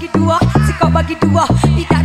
bagi dua sikau bagi dua. Tidak